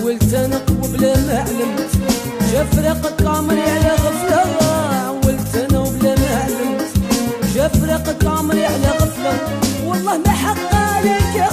حولت أنا قوة بلا ما علمت. جا فراقك عمري على غفلة. حولت أنا وبلا ما علمت. جا فراقك عمري على غفلة. والله ما حق عليك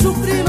sufrir.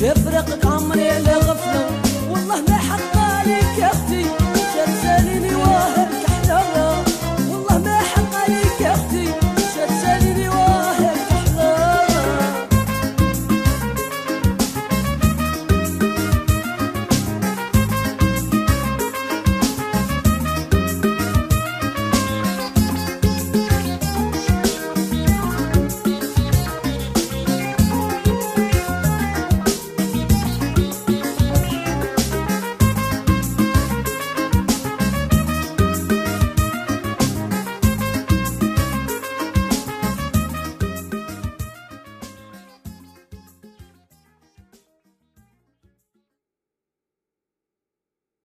جفرق عمري لغفلة.